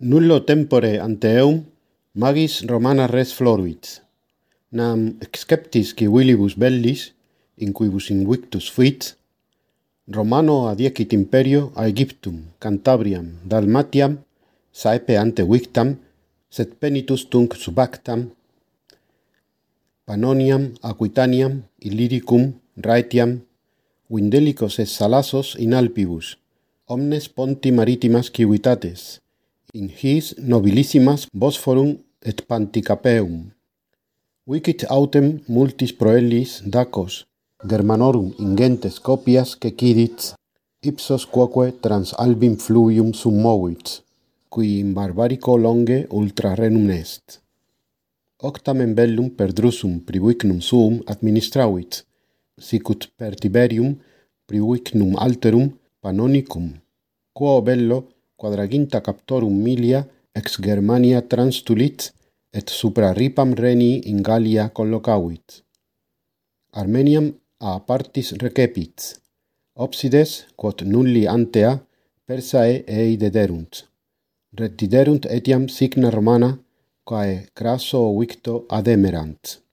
Nullo tempore ante eum magis Romana res floruit. Nam exceptis qui willibus bellis, in quibus invictus fuit, Romano adiecit imperio a Egyptum, Cantabriam, Dalmatiam, saepe ante victam, sed penitus tunc subactam, Pannoniam, Aquitaniam, Illyricum, Raetiam, Vindelicos et Salasos in Alpibus, omnes ponti maritimas civitates, in his nobilissimas Bosphorum et Panticapeum. Vicit autem multis proellis dacos Germanorum ingentes copias cecidit ipsos quoque trans albim fluvium summovit, qui in barbarico longe ultra renum est. Octamen bellum per drusum privicnum suum administravit, sicut per Tiberium privicnum alterum panonicum, quo bello quadraginta captorum milia ex Germania transtulit et supra ripam reni in Gallia collocavit. Armeniam a partis recepit. Opsides quod nulli antea Persae ei dederunt. Retiderunt etiam signa Romana quae crasso victo ademerant.